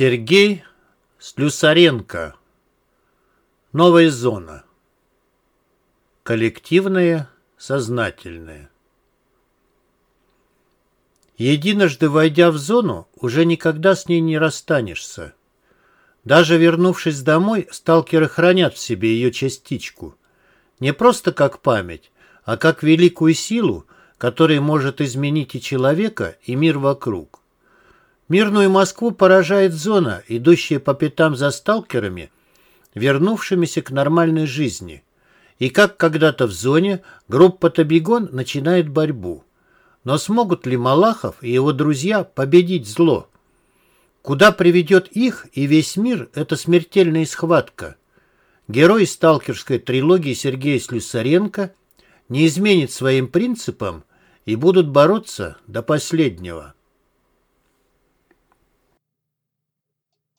Сергей Слюсаренко. Новая зона. Коллективное, сознательное. Единожды войдя в зону, уже никогда с ней не расстанешься. Даже вернувшись домой, сталкеры хранят в себе ее частичку. Не просто как память, а как великую силу, которая может изменить и человека, и мир вокруг. Мирную Москву поражает зона, идущая по пятам за сталкерами, вернувшимися к нормальной жизни. И как когда-то в зоне, группа Табигон начинает борьбу. Но смогут ли Малахов и его друзья победить зло? Куда приведет их и весь мир эта смертельная схватка? Герой сталкерской трилогии Сергея Слюсаренко не изменит своим принципам и будут бороться до последнего.